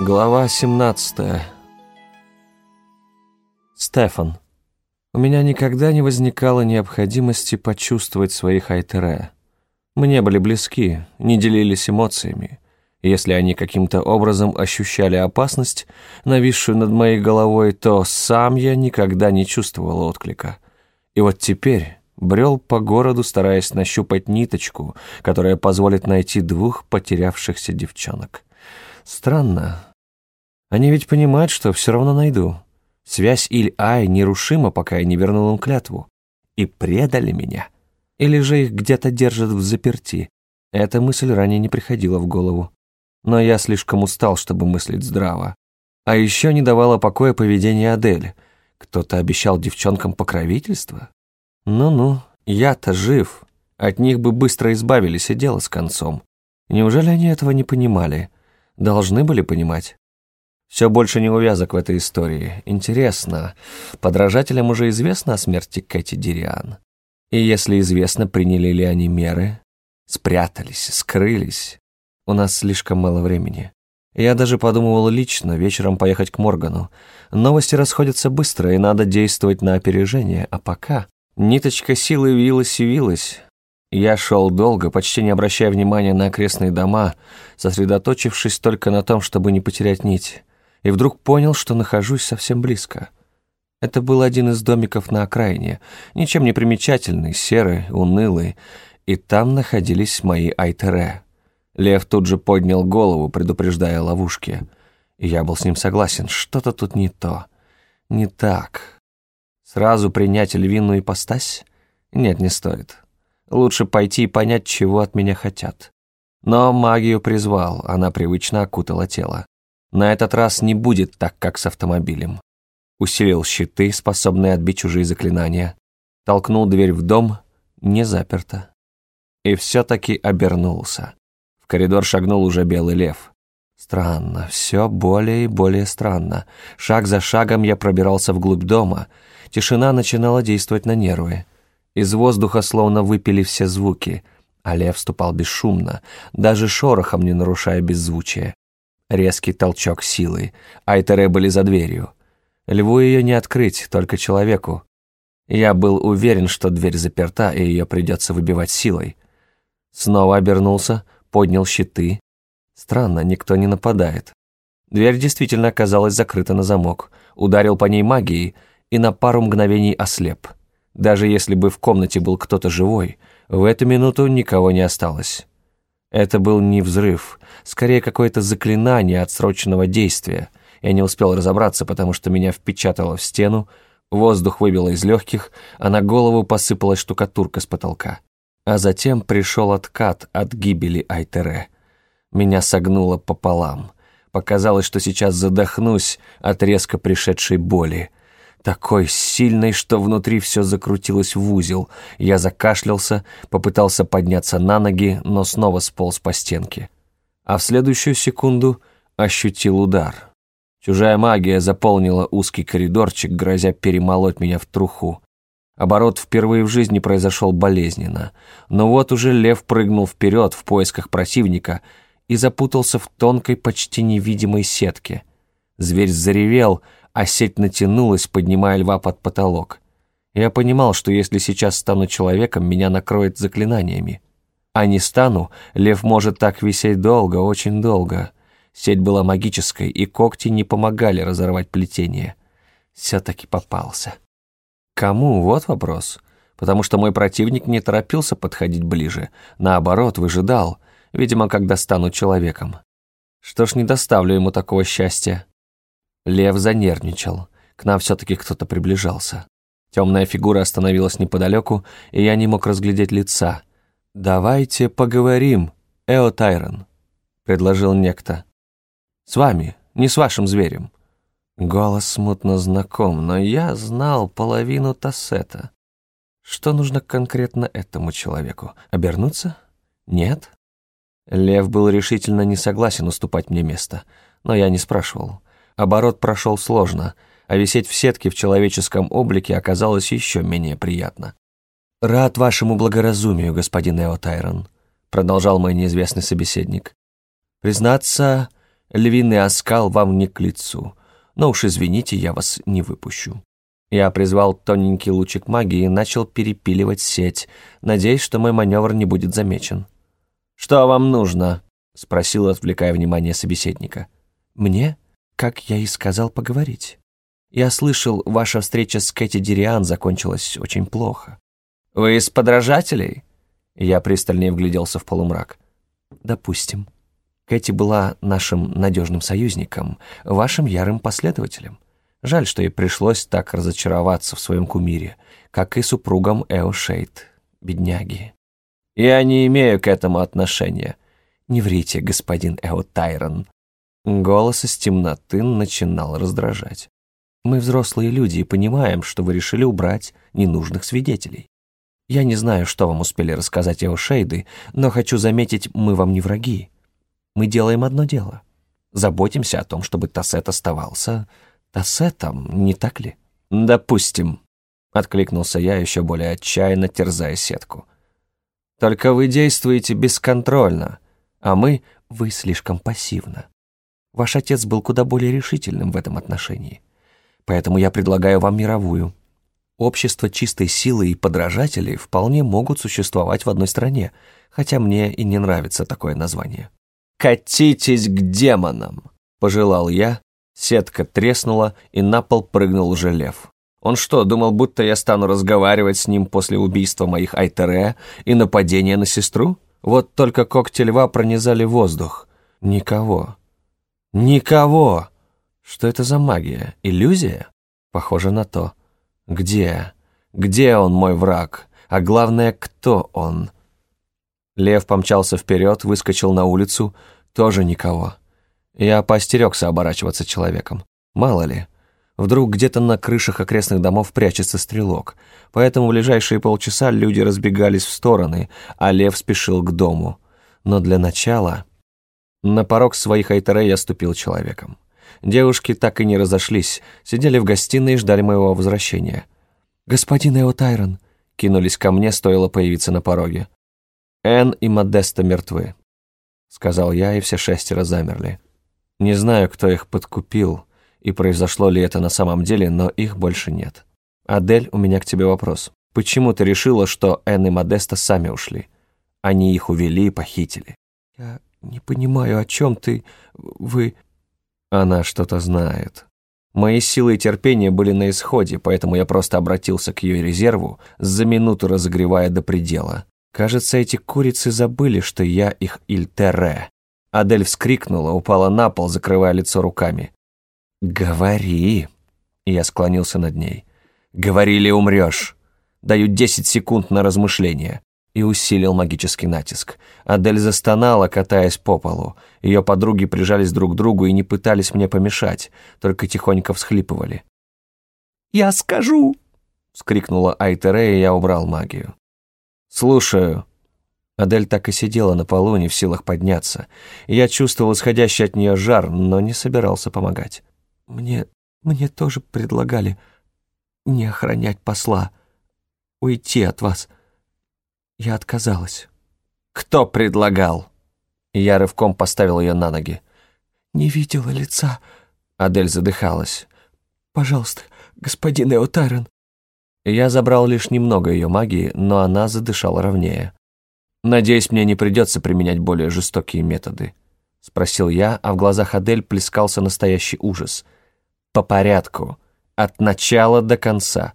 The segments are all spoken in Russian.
Глава 17 Стефан. У меня никогда не возникало необходимости почувствовать своих Айтере. Мы не были близки, не делились эмоциями. Если они каким-то образом ощущали опасность, нависшую над моей головой, то сам я никогда не чувствовал отклика. И вот теперь брел по городу, стараясь нащупать ниточку, которая позволит найти двух потерявшихся девчонок. Странно. Они ведь понимают, что все равно найду. Связь Иль-Ай нерушима, пока я не вернул им клятву. И предали меня. Или же их где-то держат в заперти. Эта мысль ранее не приходила в голову. Но я слишком устал, чтобы мыслить здраво. А еще не давало покоя поведение Адель. Кто-то обещал девчонкам покровительство? Ну-ну, я-то жив. От них бы быстро избавились, и дело с концом. Неужели они этого не понимали? Должны были понимать. Все больше не увязок в этой истории. Интересно, подражателям уже известно о смерти Кэти Дириан? И если известно, приняли ли они меры? Спрятались, скрылись. У нас слишком мало времени. Я даже подумывал лично вечером поехать к Моргану. Новости расходятся быстро, и надо действовать на опережение. А пока ниточка силы вилась и вилась. Я шел долго, почти не обращая внимания на окрестные дома, сосредоточившись только на том, чтобы не потерять нить и вдруг понял, что нахожусь совсем близко. Это был один из домиков на окраине, ничем не примечательный, серый, унылый, и там находились мои айтере. Лев тут же поднял голову, предупреждая ловушки. И я был с ним согласен, что-то тут не то, не так. Сразу принять львиную ипостась? Нет, не стоит. Лучше пойти и понять, чего от меня хотят. Но магию призвал, она привычно окутала тело. На этот раз не будет так, как с автомобилем. Усилил щиты, способные отбить чужие заклинания. Толкнул дверь в дом, не заперто. И все-таки обернулся. В коридор шагнул уже белый лев. Странно, все более и более странно. Шаг за шагом я пробирался вглубь дома. Тишина начинала действовать на нервы. Из воздуха словно выпили все звуки, а лев вступал бесшумно, даже шорохом не нарушая беззвучие. Резкий толчок силы. Айтере были за дверью. Льву ее не открыть, только человеку. Я был уверен, что дверь заперта, и ее придется выбивать силой. Снова обернулся, поднял щиты. Странно, никто не нападает. Дверь действительно оказалась закрыта на замок. Ударил по ней магией и на пару мгновений ослеп. Даже если бы в комнате был кто-то живой, в эту минуту никого не осталось. Это был не взрыв, скорее какое-то заклинание отсроченного действия. Я не успел разобраться, потому что меня впечатало в стену, воздух выбило из легких, а на голову посыпалась штукатурка с потолка. А затем пришел откат от гибели Айтере. Меня согнуло пополам. Показалось, что сейчас задохнусь от резко пришедшей боли такой сильной, что внутри все закрутилось в узел. Я закашлялся, попытался подняться на ноги, но снова сполз по стенке. А в следующую секунду ощутил удар. Чужая магия заполнила узкий коридорчик, грозя перемолоть меня в труху. Оборот впервые в жизни произошел болезненно. Но вот уже лев прыгнул вперед в поисках противника и запутался в тонкой, почти невидимой сетке. Зверь заревел — а сеть натянулась, поднимая льва под потолок. Я понимал, что если сейчас стану человеком, меня накроет заклинаниями. А не стану, лев может так висеть долго, очень долго. Сеть была магической, и когти не помогали разорвать плетение. Все-таки попался. Кому? Вот вопрос. Потому что мой противник не торопился подходить ближе. Наоборот, выжидал, видимо, когда стану человеком. Что ж, не доставлю ему такого счастья. Лев занервничал. К нам все-таки кто-то приближался. Темная фигура остановилась неподалеку, и я не мог разглядеть лица. «Давайте поговорим, Эо Тайрон», — предложил некто. «С вами, не с вашим зверем». Голос смутно знаком, но я знал половину Тассета. Что нужно конкретно этому человеку? Обернуться? Нет? Лев был решительно не согласен уступать мне место, но я не спрашивал. Оборот прошел сложно, а висеть в сетке в человеческом облике оказалось еще менее приятно. «Рад вашему благоразумию, господин Эо Тайрон», продолжал мой неизвестный собеседник. «Признаться, Львиный оскал вам не к лицу. Но уж извините, я вас не выпущу». Я призвал тоненький лучик магии и начал перепиливать сеть, надеясь, что мой маневр не будет замечен. «Что вам нужно?» — спросил, отвлекая внимание собеседника. «Мне, как я и сказал, поговорить. Я слышал, ваша встреча с Кэти Дириан закончилась очень плохо». «Вы из подражателей?» Я пристальнее вгляделся в полумрак. «Допустим. Кэти была нашим надежным союзником, вашим ярым последователем. Жаль, что ей пришлось так разочароваться в своем кумире, как и супругам Эо Шейд, бедняги. Я не имею к этому отношения. Не врите, господин Эо Тайрон. Голос из темноты начинал раздражать. Мы взрослые люди и понимаем, что вы решили убрать ненужных свидетелей. Я не знаю, что вам успели рассказать Эо Шейды, но хочу заметить, мы вам не враги. Мы делаем одно дело. Заботимся о том, чтобы Тассет оставался Тассетом, не так ли? Допустим, откликнулся я, еще более отчаянно терзая сетку. Только вы действуете бесконтрольно, а мы... Вы слишком пассивно. Ваш отец был куда более решительным в этом отношении. Поэтому я предлагаю вам мировую. Общество чистой силы и подражателей вполне могут существовать в одной стране, хотя мне и не нравится такое название. «Катитесь к демонам!» — пожелал я. Сетка треснула, и на пол прыгнул уже лев. Он что, думал, будто я стану разговаривать с ним после убийства моих Айтере и нападения на сестру? Вот только когти льва пронизали воздух. Никого. Никого! Что это за магия? Иллюзия? Похоже на то. Где? Где он, мой враг? А главное, кто он? Лев помчался вперед, выскочил на улицу. Тоже никого. Я поостерегся оборачиваться человеком. Мало ли. Вдруг где-то на крышах окрестных домов прячется стрелок. Поэтому в ближайшие полчаса люди разбегались в стороны, а лев спешил к дому. Но для начала... На порог своих айтере я ступил человеком. Девушки так и не разошлись, сидели в гостиной и ждали моего возвращения. «Господин Эо Тайрон!» кинулись ко мне, стоило появиться на пороге. «Энн и Модеста мертвы», — сказал я, и все шестеро замерли. Не знаю, кто их подкупил, и произошло ли это на самом деле, но их больше нет. Адель, у меня к тебе вопрос. Почему ты решила, что Энн и Модеста сами ушли? Они их увели и похитили. Я не понимаю, о чем ты... Вы... Она что-то знает. Мои силы и терпение были на исходе, поэтому я просто обратился к ее резерву, за минуту разогревая до предела. Кажется, эти курицы забыли, что я их Ильтере. Адель вскрикнула, упала на пол, закрывая лицо руками. «Говори!» Я склонился над ней. «Говори или умрешь!» Даю десять секунд на размышление. И усилил магический натиск. Адель застонала, катаясь по полу. Ее подруги прижались друг к другу и не пытались мне помешать, только тихонько всхлипывали. «Я скажу!» — вскрикнула Айтере, и я убрал магию. «Слушаю», Адель так и сидела на полу, не в силах подняться. Я чувствовал исходящий от нее жар, но не собирался помогать. «Мне... мне тоже предлагали не охранять посла, уйти от вас. Я отказалась». «Кто предлагал?» Я рывком поставил ее на ноги. «Не видела лица». Адель задыхалась. «Пожалуйста, господин Эотарен». Я забрал лишь немного ее магии, но она задышала ровнее. «Надеюсь, мне не придется применять более жестокие методы», — спросил я, а в глазах Адель плескался настоящий ужас. «По порядку. От начала до конца.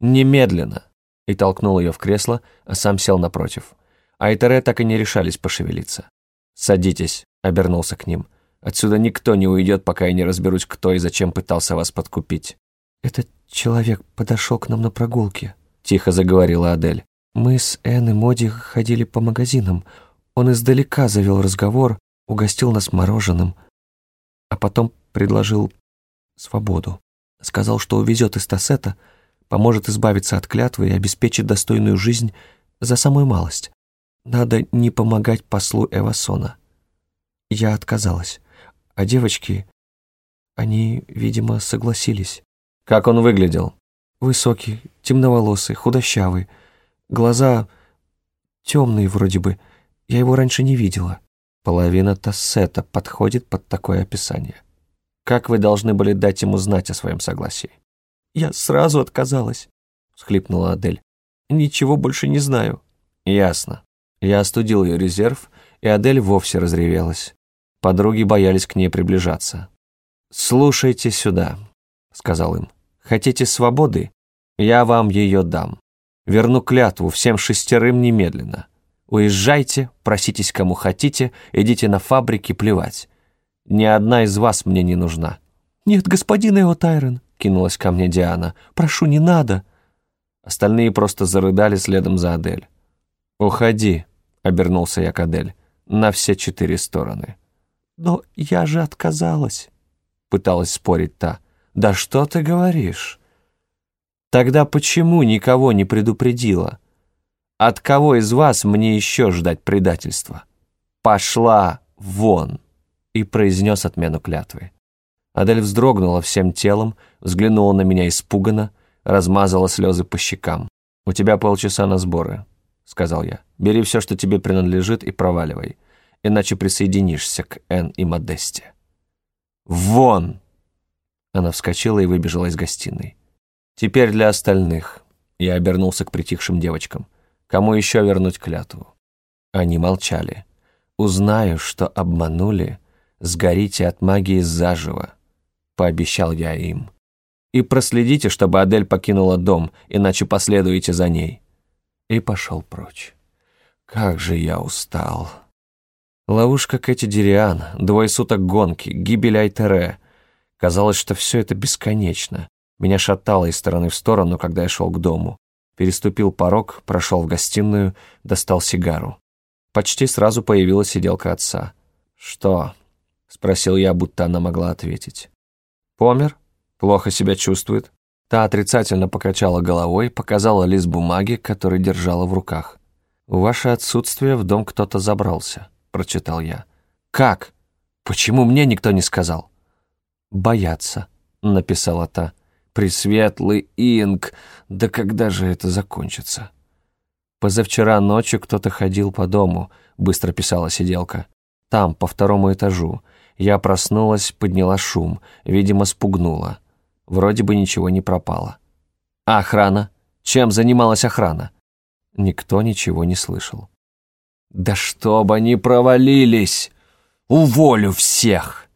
Немедленно!» И толкнул ее в кресло, а сам сел напротив. Айтере так и не решались пошевелиться. «Садитесь», — обернулся к ним. «Отсюда никто не уйдет, пока я не разберусь, кто и зачем пытался вас подкупить». «Этот человек подошел к нам на прогулке», — тихо заговорила Адель. Мы с Энн и Моди ходили по магазинам. Он издалека завел разговор, угостил нас мороженым, а потом предложил свободу. Сказал, что увезет из Тассета, поможет избавиться от клятвы и обеспечит достойную жизнь за самую малость. Надо не помогать послу Эвасона. Я отказалась. А девочки, они, видимо, согласились. Как он выглядел? Высокий, темноволосый, худощавый, Глаза темные вроде бы. Я его раньше не видела. Половина Тассета подходит под такое описание. Как вы должны были дать ему знать о своем согласии? Я сразу отказалась, всхлипнула Адель. Ничего больше не знаю. Ясно. Я остудил ее резерв, и Адель вовсе разревелась. Подруги боялись к ней приближаться. «Слушайте сюда», — сказал им. «Хотите свободы? Я вам ее дам. Верну клятву всем шестерым немедленно. Уезжайте, проситесь кому хотите, идите на фабрики плевать. Ни одна из вас мне не нужна». «Нет, господин Эо Тайрон», — кинулась ко мне Диана. «Прошу, не надо». Остальные просто зарыдали следом за Адель. «Уходи», — обернулся я к Адель, — «на все четыре стороны». «Но я же отказалась», — пыталась спорить та. «Да что ты говоришь?» «Тогда почему никого не предупредила? От кого из вас мне еще ждать предательства? Пошла вон!» и произнес отмену клятвы. Адель вздрогнула всем телом, взглянула на меня испуганно, размазала слезы по щекам. «У тебя полчаса на сборы», — сказал я. «Бери все, что тебе принадлежит, и проваливай, иначе присоединишься к Энн и Модесте». «Вон!» Она вскочила и выбежала из гостиной. «Теперь для остальных». Я обернулся к притихшим девочкам. «Кому еще вернуть клятву?» Они молчали. «Узнаю, что обманули», сгорите от магии заживо», — пообещал я им. «И проследите, чтобы Адель покинула дом, иначе последуете за ней». И пошел прочь. Как же я устал. Ловушка Кэти Дириан, двое суток гонки, гибель Айтере. Казалось, что все это бесконечно. Меня шатало из стороны в сторону, когда я шел к дому. Переступил порог, прошел в гостиную, достал сигару. Почти сразу появилась сиделка отца. «Что?» — спросил я, будто она могла ответить. «Помер? Плохо себя чувствует?» Та отрицательно покачала головой, показала лист бумаги, который держала в руках. «В ваше отсутствие в дом кто-то забрался», — прочитал я. «Как? Почему мне никто не сказал?» «Боятся», — написала та. «Пресветлый инк! Да когда же это закончится?» «Позавчера ночью кто-то ходил по дому», — быстро писала сиделка. «Там, по второму этажу. Я проснулась, подняла шум, видимо, спугнула. Вроде бы ничего не пропало. А охрана? Чем занималась охрана? Никто ничего не слышал. «Да чтоб они провалились! Уволю всех!»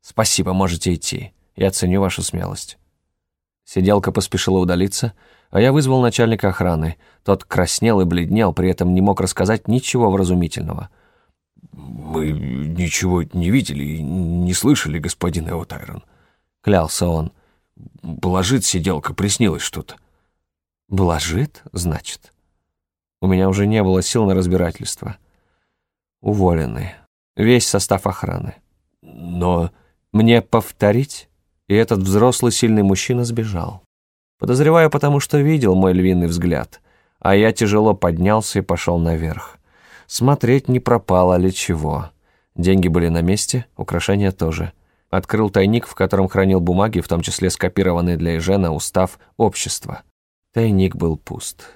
«Спасибо, можете идти. Я ценю вашу смелость». Сиделка поспешила удалиться, а я вызвал начальника охраны. Тот краснел и бледнел, при этом не мог рассказать ничего вразумительного — «Мы ничего не видели и не слышали, господин Эо Тайрон», — клялся он. «Блажит сиделка, приснилось что-то». «Блажит, значит?» У меня уже не было сил на разбирательство. Уволены. Весь состав охраны. Но мне повторить? И этот взрослый сильный мужчина сбежал. Подозреваю, потому что видел мой львиный взгляд, а я тяжело поднялся и пошел наверх. Смотреть, не пропало ли чего. Деньги были на месте, украшения тоже. Открыл тайник, в котором хранил бумаги, в том числе скопированный для Эжена устав общества. Тайник был пуст.